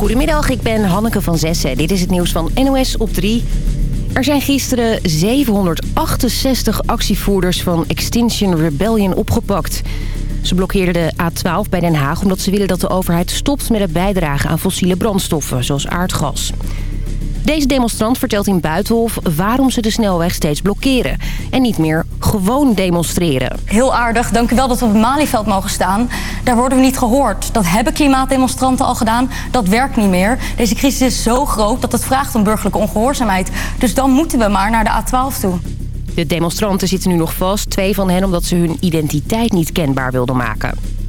Goedemiddag, ik ben Hanneke van Zessen. Dit is het nieuws van NOS op 3. Er zijn gisteren 768 actievoerders van Extinction Rebellion opgepakt. Ze blokkeerden de A12 bij Den Haag omdat ze willen dat de overheid stopt met het bijdragen aan fossiele brandstoffen, zoals aardgas. Deze demonstrant vertelt in Buitenhof waarom ze de snelweg steeds blokkeren. En niet meer gewoon demonstreren. Heel aardig, dank u wel dat we op het Malieveld mogen staan. Daar worden we niet gehoord. Dat hebben klimaatdemonstranten al gedaan. Dat werkt niet meer. Deze crisis is zo groot dat het vraagt om burgerlijke ongehoorzaamheid. Dus dan moeten we maar naar de A12 toe. De demonstranten zitten nu nog vast. Twee van hen omdat ze hun identiteit niet kenbaar wilden maken.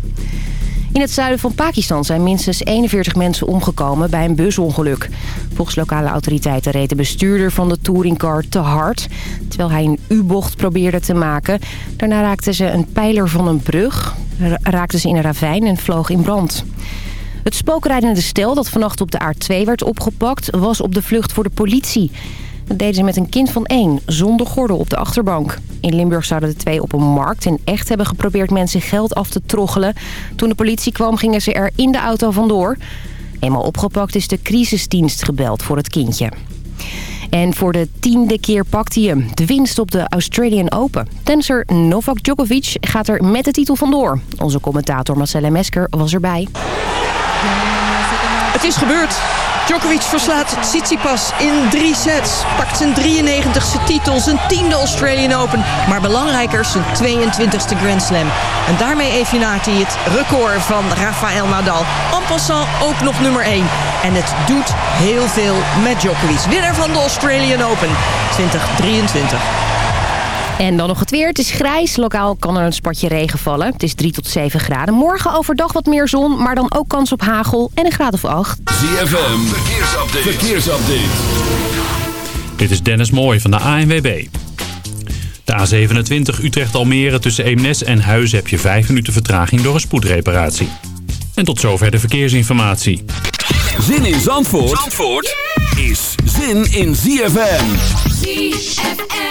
In het zuiden van Pakistan zijn minstens 41 mensen omgekomen bij een busongeluk. Volgens lokale autoriteiten reed de bestuurder van de touringcar te hard... terwijl hij een U-bocht probeerde te maken. Daarna raakten ze een pijler van een brug, raakten ze in een ravijn en vloog in brand. Het spookrijdende stel dat vannacht op de A2 werd opgepakt... was op de vlucht voor de politie... Dat deden ze met een kind van één, zonder gordel op de achterbank. In Limburg zouden de twee op een markt in echt hebben geprobeerd mensen geld af te troggelen. Toen de politie kwam gingen ze er in de auto vandoor. Eenmaal opgepakt is de crisisdienst gebeld voor het kindje. En voor de tiende keer pakt hij hem. De winst op de Australian Open. Tenser Novak Djokovic gaat er met de titel vandoor. Onze commentator Marcella Mesker was erbij. Het is gebeurd. Djokovic verslaat Tsitsipas in drie sets. Pakt zijn 93ste titel, zijn tiende Australian Open. Maar belangrijker zijn 22e Grand Slam. En daarmee evenaart hij het record van Rafael Nadal. En passant ook nog nummer 1. En het doet heel veel met Djokovic. Winnaar van de Australian Open 2023. En dan nog het weer. Het is grijs. Lokaal kan er een spatje regen vallen. Het is 3 tot 7 graden. Morgen overdag wat meer zon, maar dan ook kans op hagel en een graad of 8. ZFM, verkeersupdate. verkeersupdate. Dit is Dennis Mooij van de ANWB. De A27 Utrecht-Almere tussen Eemnes en Huizen heb je 5 minuten vertraging door een spoedreparatie. En tot zover de verkeersinformatie. Zin in Zandvoort, Zandvoort is zin in ZFM. ZFM.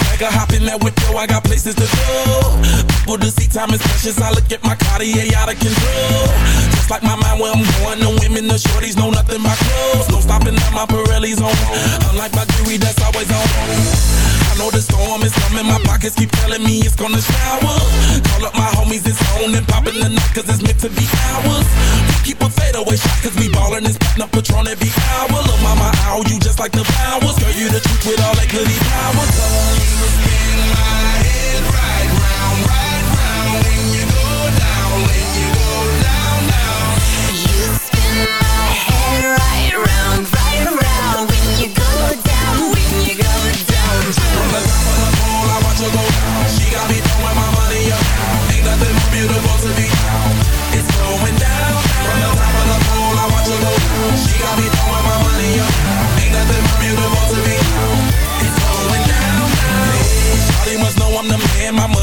Hop in that window, I got places to go. People to see, time is precious. I look at my Cartier out of control. Just like my mind, where I'm going. The women, the shorties know nothing but clothes. No stopping at my Pirelli's on. Unlike my jewelry, that's always on. I know the storm is coming. My pockets keep telling me it's gonna shower. Call up my homies, it's on and popping the night, cause it's meant to be ours. We keep a fadeaway shot, cause we ballin' spittin' up Patron every hour. Look, mama, ow, you just like the flowers. Girl, you the truth with all that goody powers. You spin my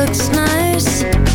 looks nice.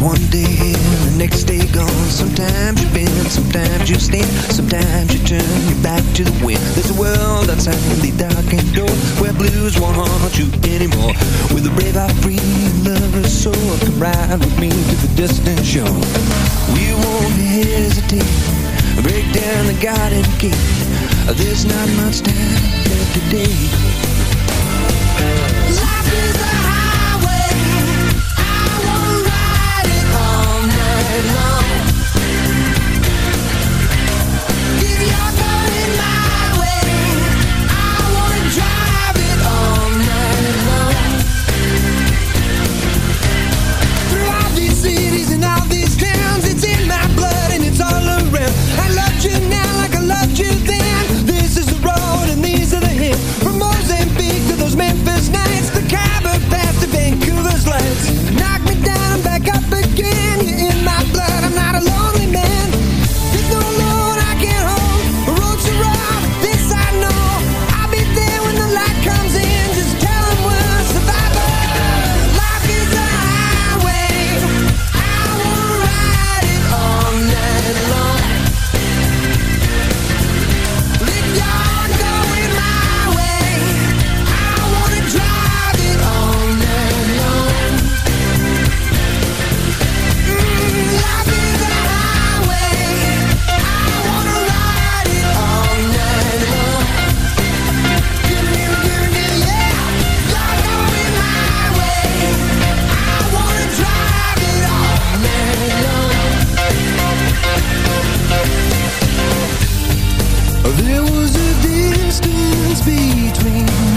one day here, the next day gone. Sometimes you bend, sometimes you stand, sometimes you turn your back to the wind. There's a world outside the darkened door where blues won't haunt you anymore. With a brave, heart, free lover's soul, come ride with me to the distant shore. We won't hesitate, break down the garden gate. There's not much time left today. between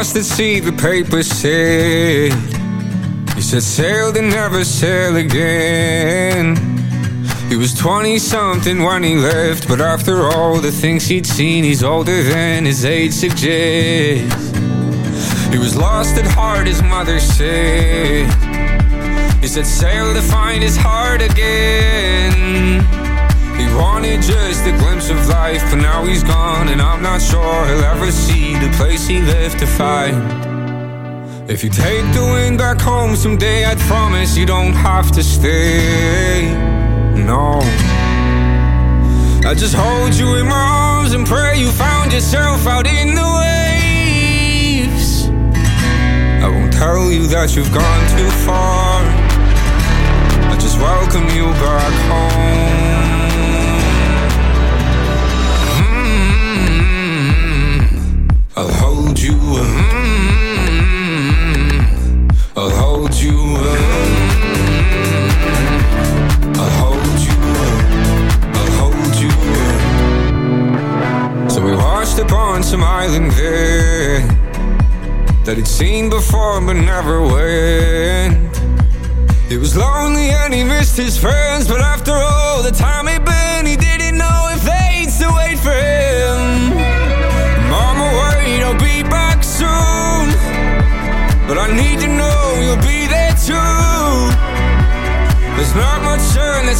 lost at sea, the paper said. He set sail to never sail again. He was 20 something when he left, but after all the things he'd seen, he's older than his age suggests. He was lost at heart, his mother said. He set sail to find his heart again. He wanted just a glimpse of life, but now he's gone, and I'm not sure he'll ever see the place he left to find. If you take the wind back home someday, I'd promise you don't have to stay. No. I just hold you in my arms and pray you found yourself out in the waves. tell you that you've gone too far. I just welcome you back home. Mm-hmm. I'll hold you. Mm-hmm. I'll hold you. Mm-hmm. I'll hold you. I'll hold you. So we washed up on some island there that he'd seen before but never went. It was lonely and he missed his friends, but after all the time he'd been, he didn't know if they'd still wait for him. Mama, wait, I'll be back soon, but I need to know you'll be there too. There's not much turn that's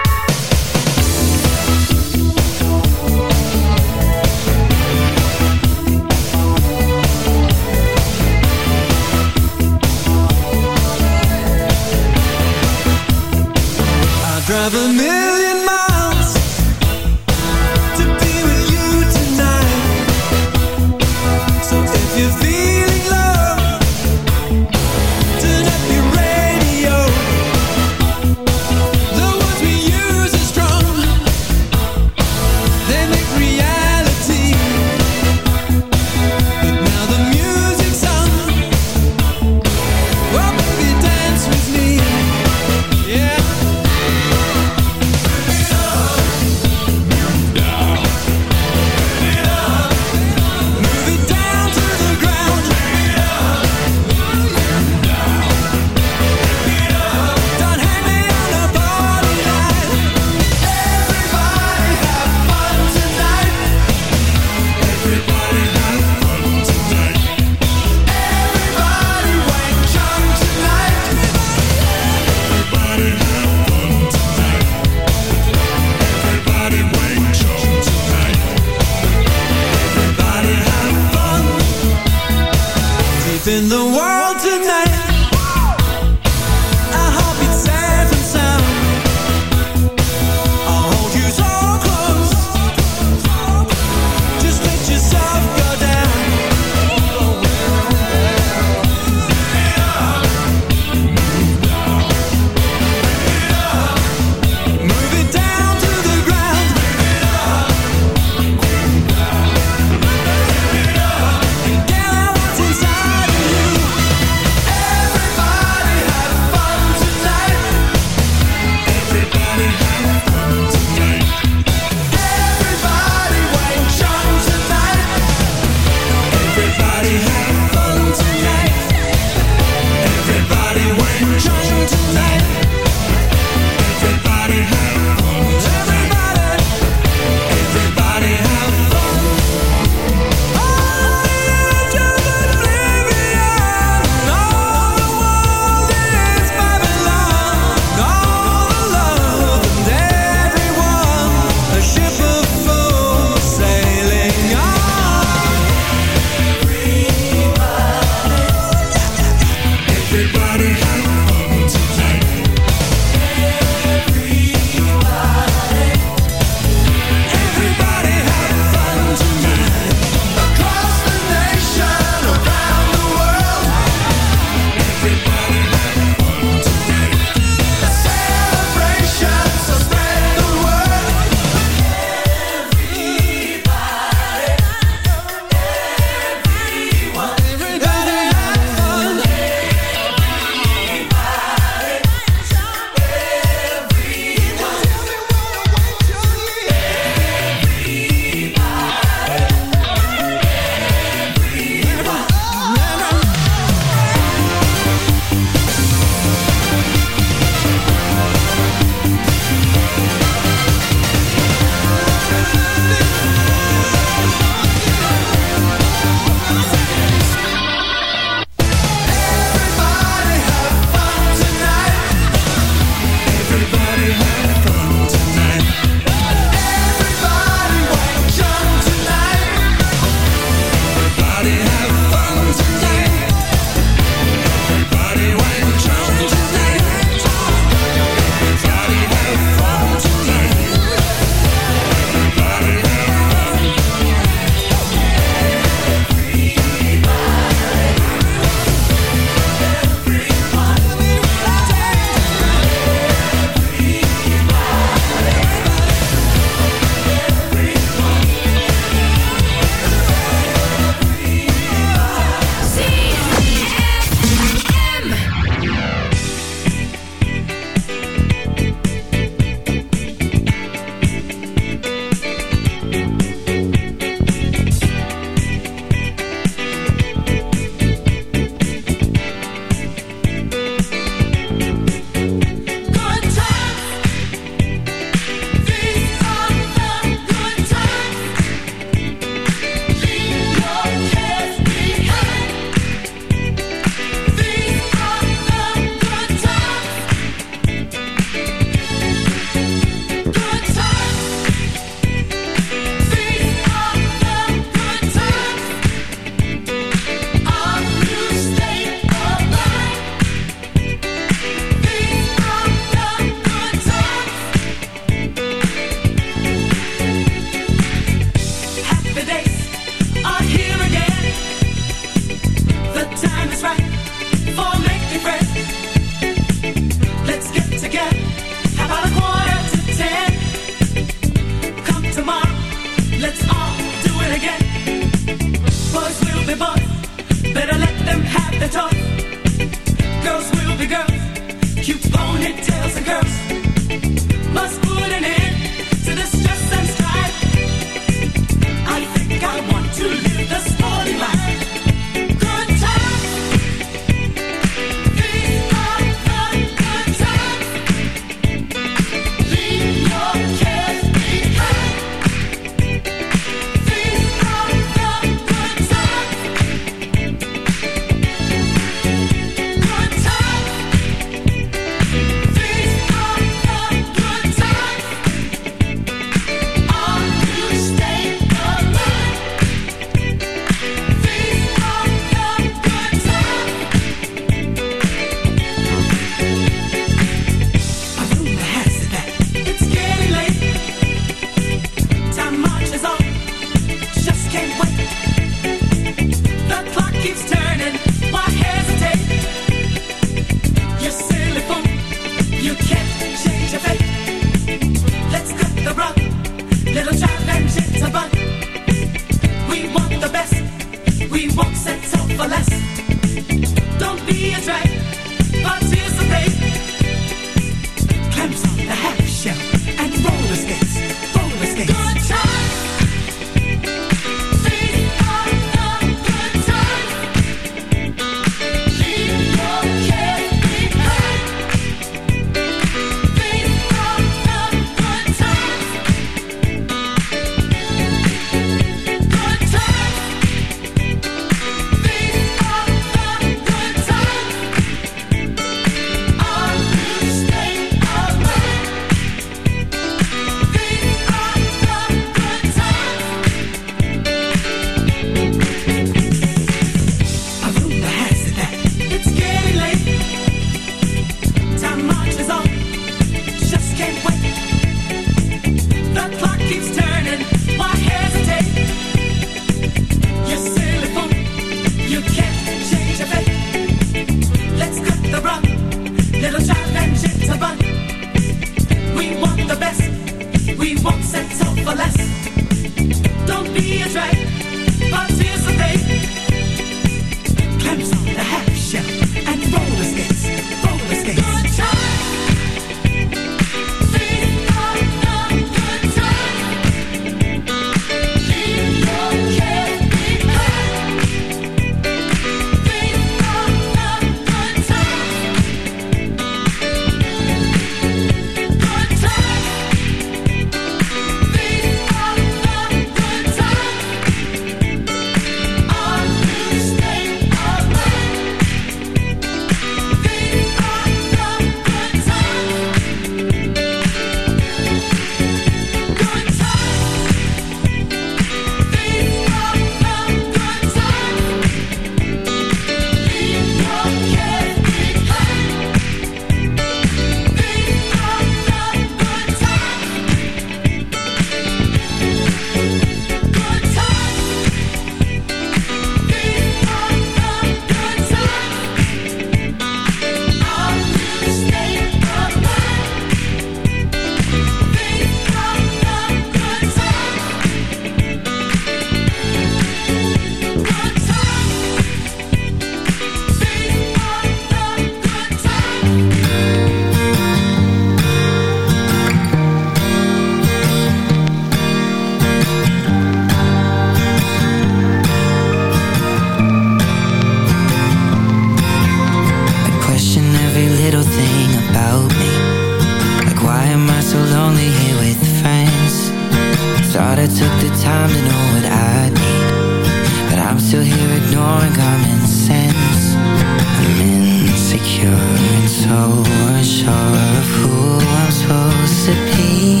so unsure of who I'm supposed to be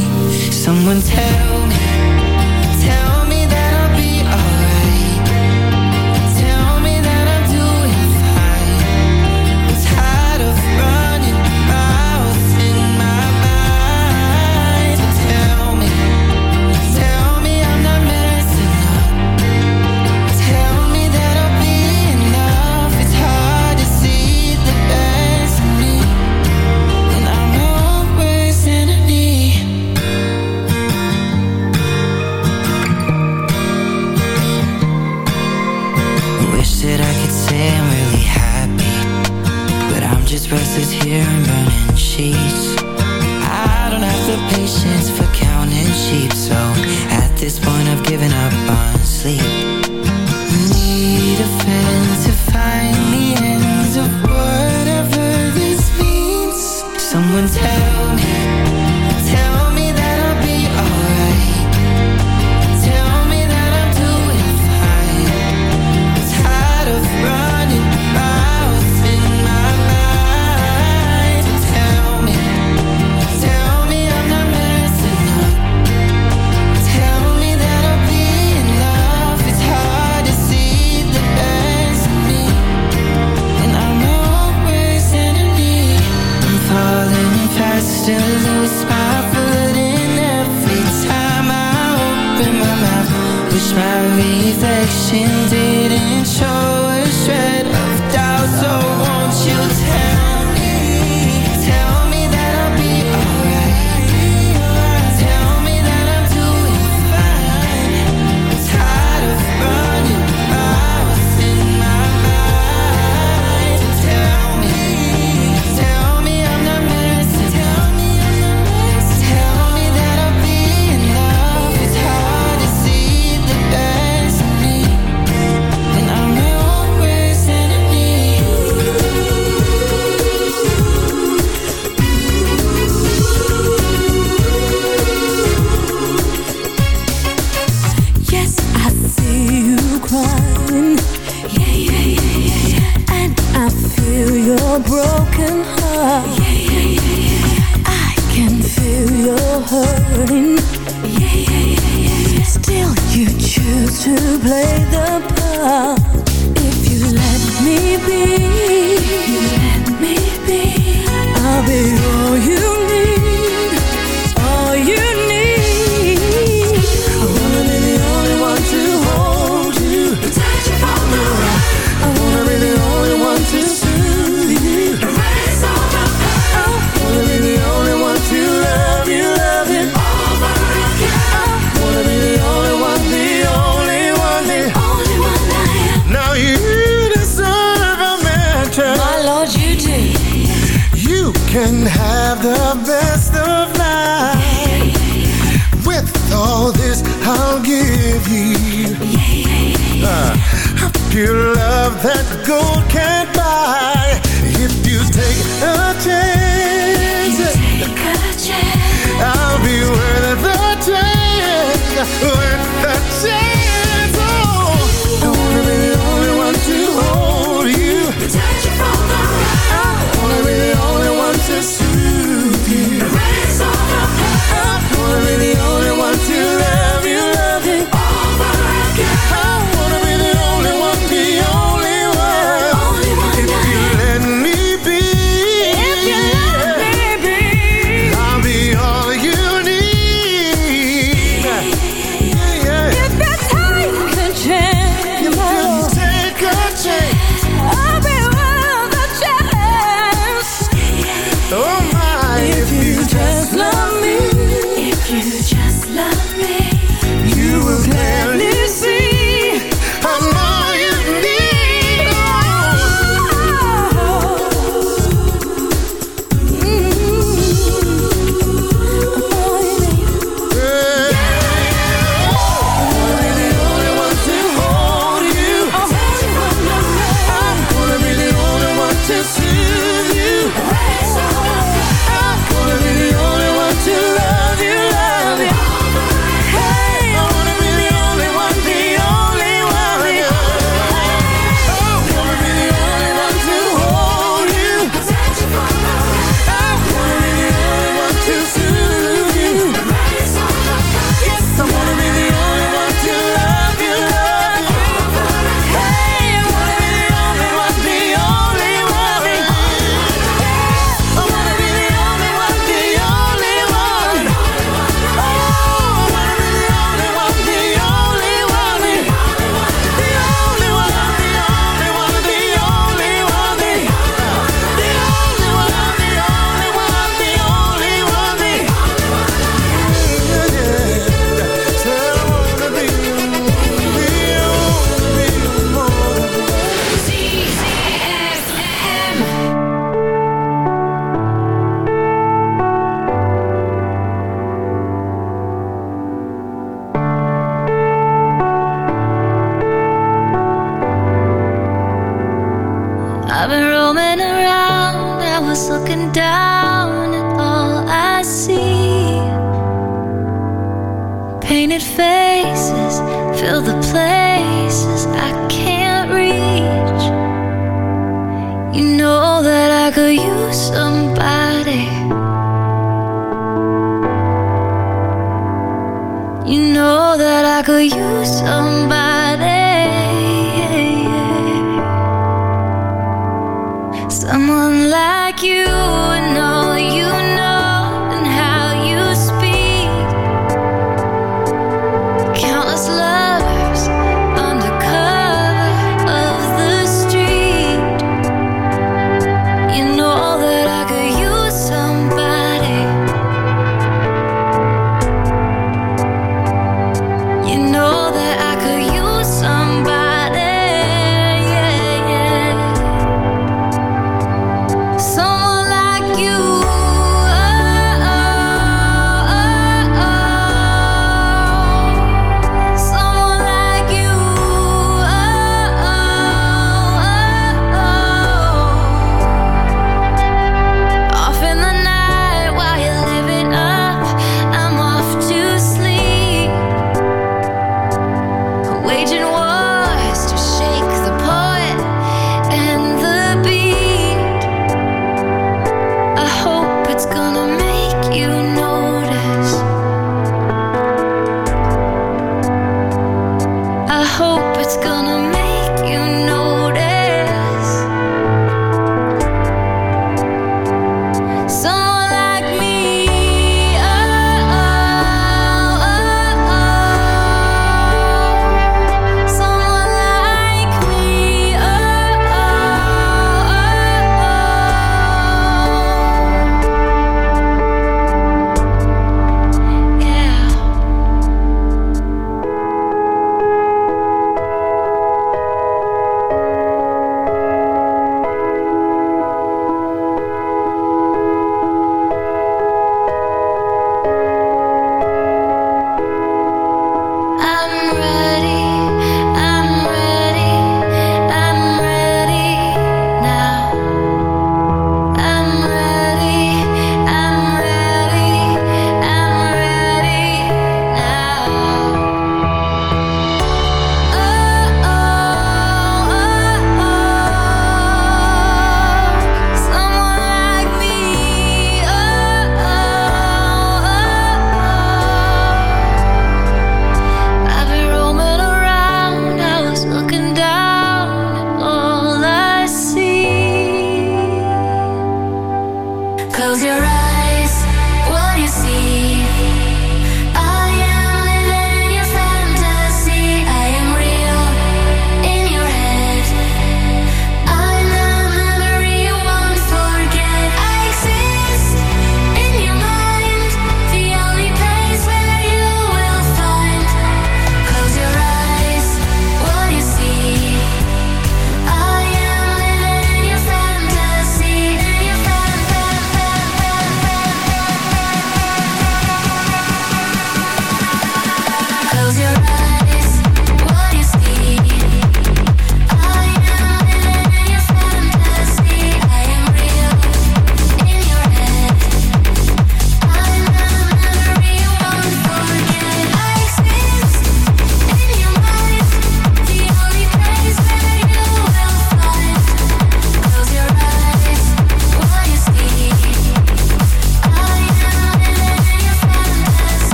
Someone tell me, tell me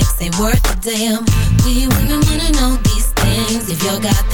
sex ain't worth a damn. We women wanna know these things. If y'all got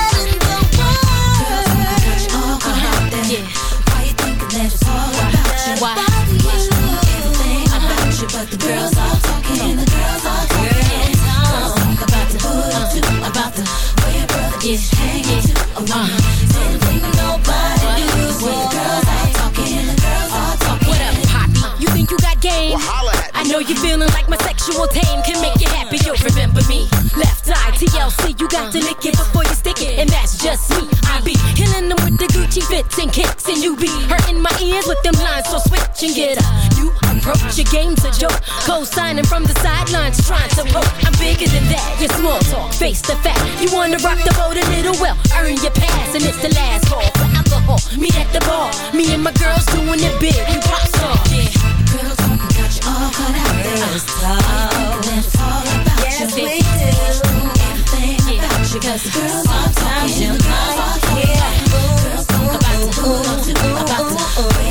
the girls all talking, the girls all talking. Girls talk about the hood too, about the way your brother is hanging. Oh, uh, anything nobody do. When the girls all talking, the girls all talking. What up, Poppy? You think you got game? I know you're feeling like my sexual tame can make you happy. You'll remember me. Left eye TLC, you got to lick it before you stick it, and that's just me. I be killing them with the Gucci fits and kicks, and you be hurting my ears with them lines. So switch and get up. You approach your game's a joke. Co-signing from the sidelines, trying to poke. I'm bigger than that. You're small talk, face the fact. You wanna rock the boat a little well, earn your pass, and it's the last call for alcohol. Meet at the bar. Me and my girls doing it big. We pop star. Yeah. Talking got you all caught out there. Talk. It's all about Yes, you. we do. Everything about you. Cause are Sometimes talking. you the about too. About the